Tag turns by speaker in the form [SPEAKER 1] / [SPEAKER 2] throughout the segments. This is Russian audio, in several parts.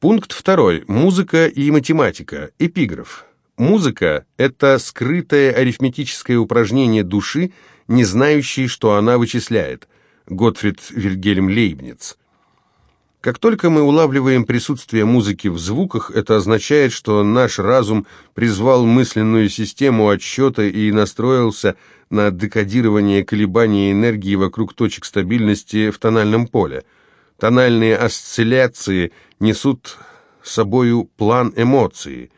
[SPEAKER 1] Пункт второй. Музыка и математика. Эпиграф. Музыка – это скрытое арифметическое упражнение души, не знающей, что она вычисляет. Готфрид Вильгельм Лейбниц. Как только мы улавливаем присутствие музыки в звуках, это означает, что наш разум призвал мысленную систему отсчета и настроился на декодирование колебаний энергии вокруг точек стабильности в тональном поле. Тональные осцилляции несут собою план эмоций,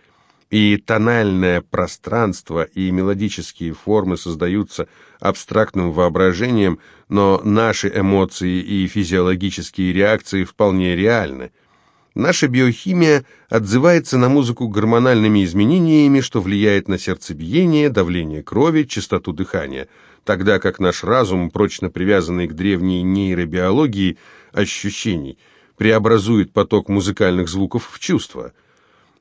[SPEAKER 1] и тональное пространство и мелодические формы создаются абстрактным воображением, но наши эмоции и физиологические реакции вполне реальны. Наша биохимия отзывается на музыку гормональными изменениями, что влияет на сердцебиение, давление крови, частоту дыхания, тогда как наш разум, прочно привязанный к древней нейробиологии ощущений, преобразует поток музыкальных звуков в чувства.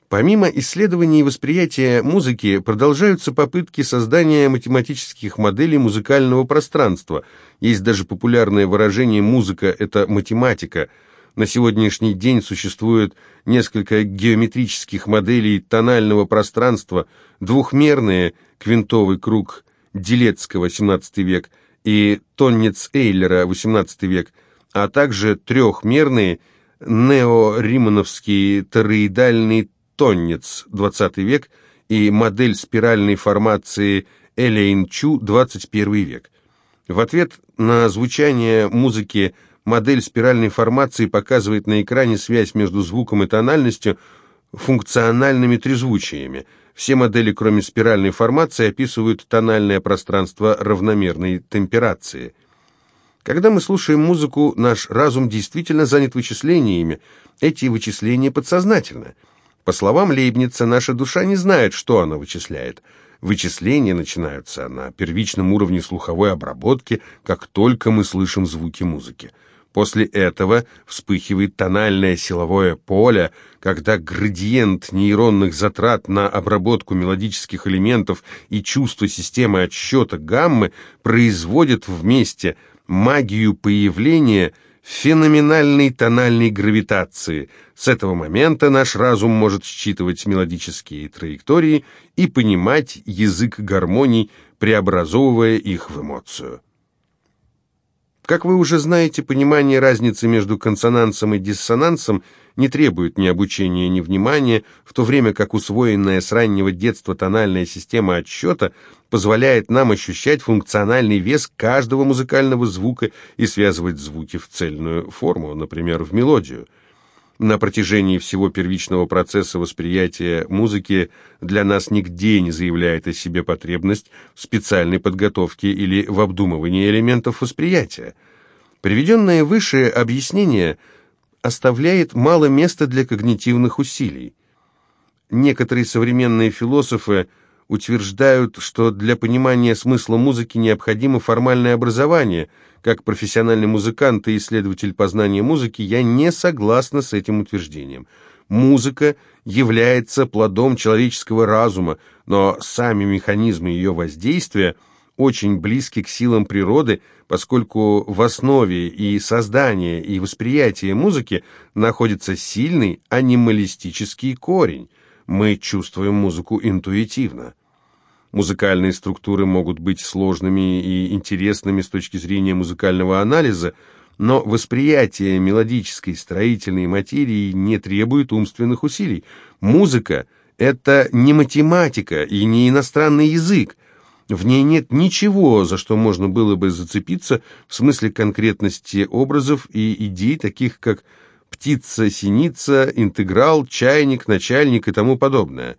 [SPEAKER 1] Помимо исследований восприятия музыки, продолжаются попытки создания математических моделей музыкального пространства. Есть даже популярное выражение «музыка – это математика», на сегодняшний день существует несколько геометрических моделей тонального пространства, двухмерные, квинтовый круг Делецкого, XVII век, и Тоннец Эйлера, XVIII век, а также трехмерные, неоримановский тороидальный Тоннец, XX век, и модель спиральной формации Элейн Чу, 21 век. В ответ на звучание музыки Модель спиральной формации показывает на экране связь между звуком и тональностью функциональными трезвучиями. Все модели, кроме спиральной формации, описывают тональное пространство равномерной темперации. Когда мы слушаем музыку, наш разум действительно занят вычислениями. Эти вычисления подсознательны. По словам Лейбница, наша душа не знает, что она вычисляет. Вычисления начинаются на первичном уровне слуховой обработки, как только мы слышим звуки музыки. После этого вспыхивает тональное силовое поле, когда градиент нейронных затрат на обработку мелодических элементов и чувство системы отсчета гаммы производят вместе магию появления феноменальной тональной гравитации. С этого момента наш разум может считывать мелодические траектории и понимать язык гармоний, преобразовывая их в эмоцию. Как вы уже знаете, понимание разницы между консонансом и диссонансом не требует ни обучения, ни внимания, в то время как усвоенная с раннего детства тональная система отсчета позволяет нам ощущать функциональный вес каждого музыкального звука и связывать звуки в цельную форму, например, в мелодию. На протяжении всего первичного процесса восприятия музыки для нас нигде не заявляет о себе потребность в специальной подготовке или в обдумывании элементов восприятия. Приведенное выше объяснение оставляет мало места для когнитивных усилий. Некоторые современные философы – утверждают, что для понимания смысла музыки необходимо формальное образование. Как профессиональный музыкант и исследователь познания музыки, я не согласна с этим утверждением. Музыка является плодом человеческого разума, но сами механизмы ее воздействия очень близки к силам природы, поскольку в основе и создания, и восприятия музыки находится сильный анималистический корень. Мы чувствуем музыку интуитивно. Музыкальные структуры могут быть сложными и интересными с точки зрения музыкального анализа, но восприятие мелодической строительной материи не требует умственных усилий. Музыка — это не математика и не иностранный язык. В ней нет ничего, за что можно было бы зацепиться в смысле конкретности образов и идей, таких как птица, синица, интеграл, чайник, начальник и тому подобное.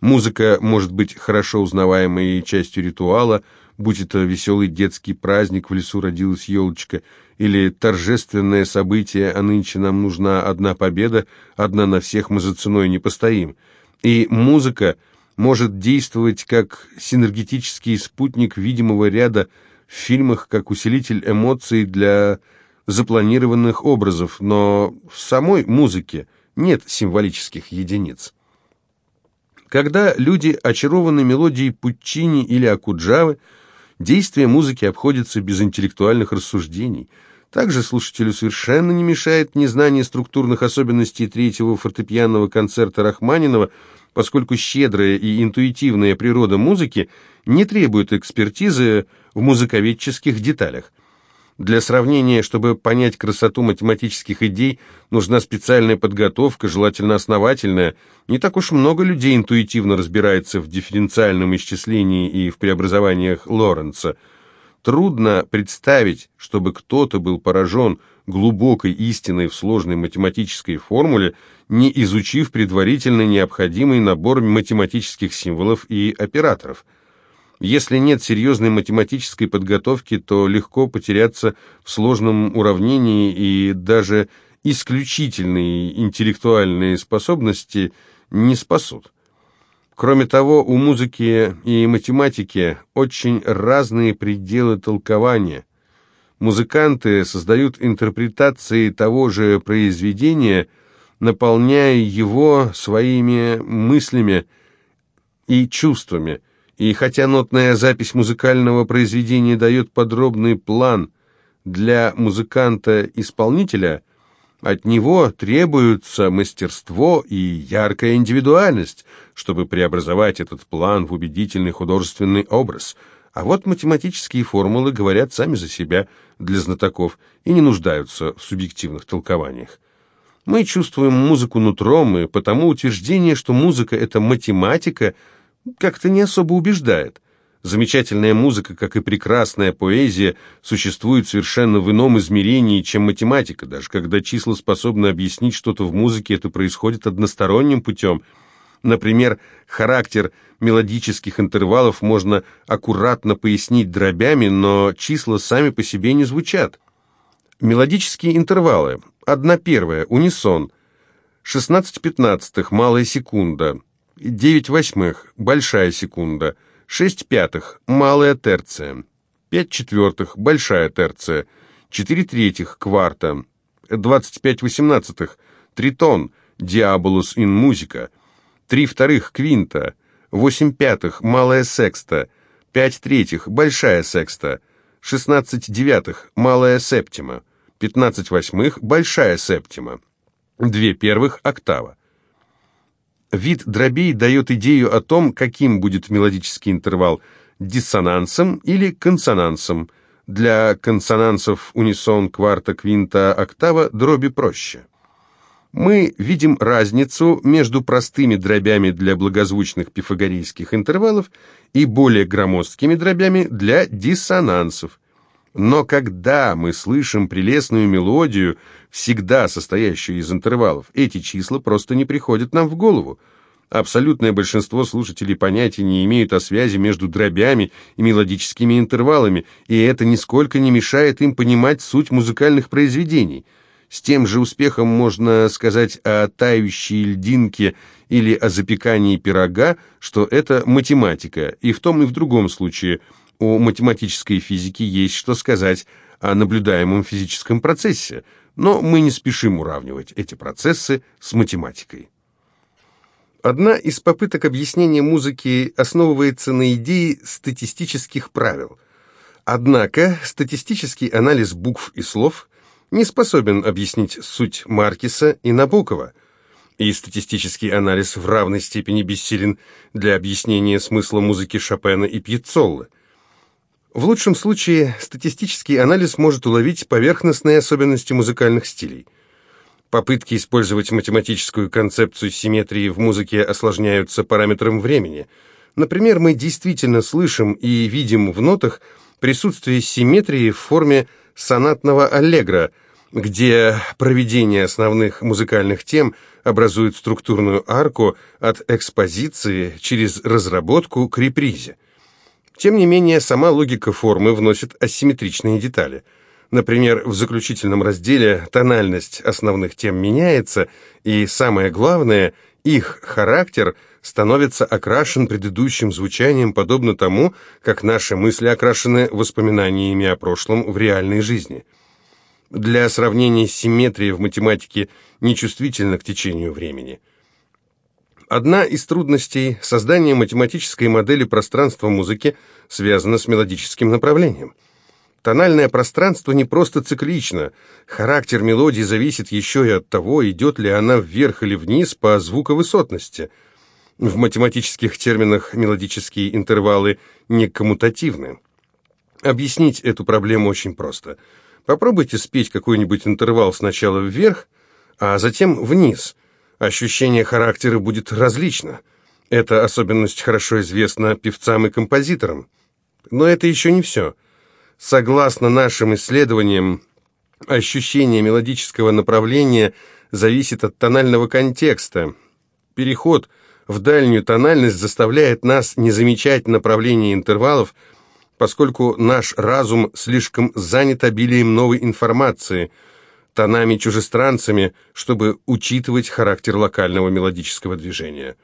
[SPEAKER 1] Музыка может быть хорошо узнаваемой частью ритуала, будь это веселый детский праздник, в лесу родилась елочка, или торжественное событие, а нынче нам нужна одна победа, одна на всех мы за ценой не постоим. И музыка может действовать как синергетический спутник видимого ряда в фильмах, как усилитель эмоций для запланированных образов, но в самой музыке нет символических единиц. Когда люди очарованы мелодией Пуччини или Акуджавы, действие музыки обходится без интеллектуальных рассуждений. Также слушателю совершенно не мешает незнание структурных особенностей третьего фортепианного концерта Рахманинова, поскольку щедрая и интуитивная природа музыки не требует экспертизы в музыковедческих деталях. Для сравнения, чтобы понять красоту математических идей, нужна специальная подготовка, желательно основательная. Не так уж много людей интуитивно разбирается в дифференциальном исчислении и в преобразованиях Лоренца – Трудно представить, чтобы кто-то был поражен глубокой истиной в сложной математической формуле, не изучив предварительно необходимый набор математических символов и операторов. Если нет серьезной математической подготовки, то легко потеряться в сложном уравнении и даже исключительные интеллектуальные способности не спасут. Кроме того, у музыки и математики очень разные пределы толкования. Музыканты создают интерпретации того же произведения, наполняя его своими мыслями и чувствами. И хотя нотная запись музыкального произведения дает подробный план для музыканта-исполнителя, от него требуется мастерство и яркая индивидуальность, чтобы преобразовать этот план в убедительный художественный образ. А вот математические формулы говорят сами за себя для знатоков и не нуждаются в субъективных толкованиях. Мы чувствуем музыку нутром, и потому утверждение, что музыка — это математика, как-то не особо убеждает. Замечательная музыка, как и прекрасная поэзия, существует совершенно в ином измерении, чем математика. Даже когда числа способны объяснить что-то в музыке, это происходит односторонним путем. Например, характер мелодических интервалов можно аккуратно пояснить дробями, но числа сами по себе не звучат. Мелодические интервалы. Одна первая, унисон. 16 пятнадцатых, малая секунда. 9 восьмых, большая секунда. 6 пятых – малая терция, 5 четвертых – большая терция, 4 третьих – кварта, 25 восемнадцатых – тритон, диаболус ин музыка, 3 вторых – квинта, 8 пятых – малая секста, 5 третьих – большая секста, 16 девятых – малая септима, 15 восьмых – большая септима, 2 первых – октава. Вид дробей дает идею о том, каким будет мелодический интервал – диссонансом или консонансом. Для консонансов унисон, кварта, квинта, октава дроби проще. Мы видим разницу между простыми дробями для благозвучных пифагорейских интервалов и более громоздкими дробями для диссонансов. Но когда мы слышим прелестную мелодию, всегда состоящую из интервалов, эти числа просто не приходят нам в голову. Абсолютное большинство слушателей понятия не имеют о связи между дробями и мелодическими интервалами, и это нисколько не мешает им понимать суть музыкальных произведений. С тем же успехом можно сказать о тающей льдинке или о запекании пирога, что это математика, и в том и в другом случае – у математической физики есть что сказать о наблюдаемом физическом процессе, но мы не спешим уравнивать эти процессы с математикой. Одна из попыток объяснения музыки основывается на идее статистических правил. Однако статистический анализ букв и слов не способен объяснить суть Маркиса и Набокова, и статистический анализ в равной степени бессилен для объяснения смысла музыки Шопена и Пьецоллы. В лучшем случае статистический анализ может уловить поверхностные особенности музыкальных стилей. Попытки использовать математическую концепцию симметрии в музыке осложняются параметром времени. Например, мы действительно слышим и видим в нотах присутствие симметрии в форме сонатного аллегро, где проведение основных музыкальных тем образует структурную арку от экспозиции через разработку к репризе. Тем не менее, сама логика формы вносит асимметричные детали. Например, в заключительном разделе тональность основных тем меняется, и самое главное, их характер становится окрашен предыдущим звучанием, подобно тому, как наши мысли окрашены воспоминаниями о прошлом в реальной жизни. Для сравнения симметрия в математике нечувствительна к течению времени – Одна из трудностей создания математической модели пространства музыки связана с мелодическим направлением. Тональное пространство не просто циклично. Характер мелодии зависит еще и от того, идет ли она вверх или вниз по звуковысотности. В математических терминах мелодические интервалы не коммутативны. Объяснить эту проблему очень просто. Попробуйте спеть какой-нибудь интервал сначала вверх, а затем вниз. Ощущение характера будет различно. Эта особенность хорошо известна певцам и композиторам. Но это еще не все. Согласно нашим исследованиям, ощущение мелодического направления зависит от тонального контекста. Переход в дальнюю тональность заставляет нас не замечать направление интервалов, поскольку наш разум слишком занят обилием новой информации, тонами-чужестранцами, чтобы учитывать характер локального мелодического движения.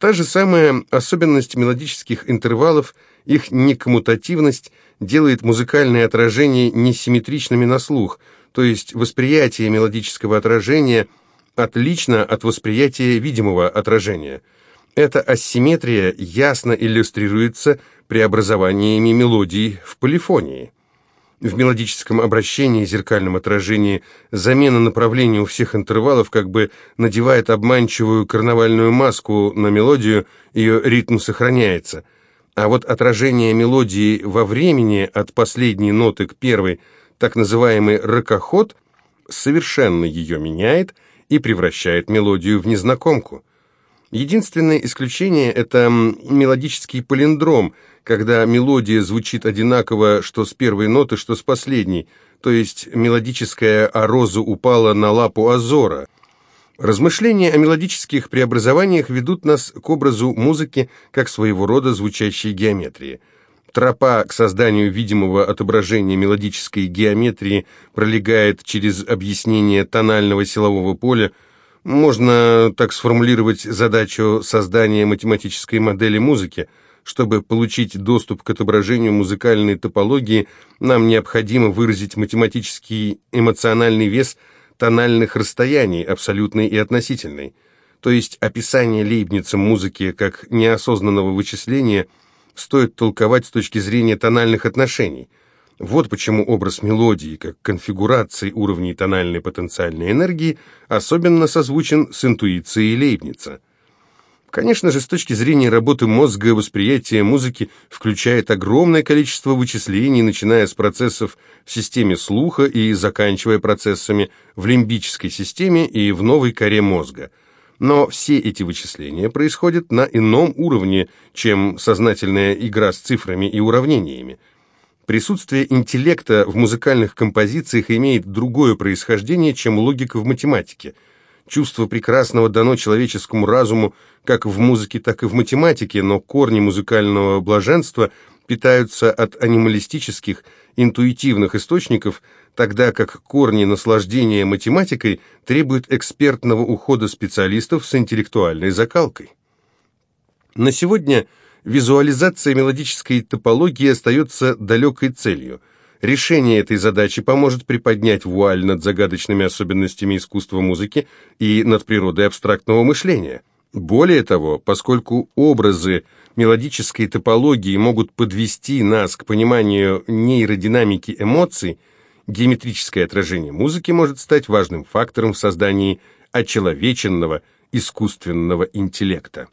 [SPEAKER 1] Та же самая особенность мелодических интервалов, их некоммутативность, делает музыкальные отражения несимметричными на слух, то есть восприятие мелодического отражения отлично от восприятия видимого отражения. Эта асимметрия ясно иллюстрируется преобразованиями мелодий в полифонии. В мелодическом обращении, зеркальном отражении, замена направления у всех интервалов как бы надевает обманчивую карнавальную маску на мелодию, ее ритм сохраняется. А вот отражение мелодии во времени от последней ноты к первой, так называемый ракоход, совершенно ее меняет и превращает мелодию в незнакомку. Единственное исключение – это мелодический палиндром, когда мелодия звучит одинаково что с первой ноты, что с последней, то есть мелодическая «А упала на лапу Азора». Размышления о мелодических преобразованиях ведут нас к образу музыки как своего рода звучащей геометрии. Тропа к созданию видимого отображения мелодической геометрии пролегает через объяснение тонального силового поля, можно так сформулировать задачу создания математической модели музыки. Чтобы получить доступ к отображению музыкальной топологии, нам необходимо выразить математический эмоциональный вес тональных расстояний, абсолютный и относительный. То есть описание лейбница музыки как неосознанного вычисления стоит толковать с точки зрения тональных отношений – вот почему образ мелодии, как конфигурации уровней тональной потенциальной энергии, особенно созвучен с интуицией Лейбница. Конечно же, с точки зрения работы мозга, восприятие музыки включает огромное количество вычислений, начиная с процессов в системе слуха и заканчивая процессами в лимбической системе и в новой коре мозга. Но все эти вычисления происходят на ином уровне, чем сознательная игра с цифрами и уравнениями. Присутствие интеллекта в музыкальных композициях имеет другое происхождение, чем логика в математике. Чувство прекрасного дано человеческому разуму как в музыке, так и в математике, но корни музыкального блаженства питаются от анималистических, интуитивных источников, тогда как корни наслаждения математикой требуют экспертного ухода специалистов с интеллектуальной закалкой. На сегодня – визуализация мелодической топологии остается далекой целью. Решение этой задачи поможет приподнять вуаль над загадочными особенностями искусства музыки и над природой абстрактного мышления. Более того, поскольку образы мелодической топологии могут подвести нас к пониманию нейродинамики эмоций, геометрическое отражение музыки может стать важным фактором в создании очеловеченного искусственного интеллекта.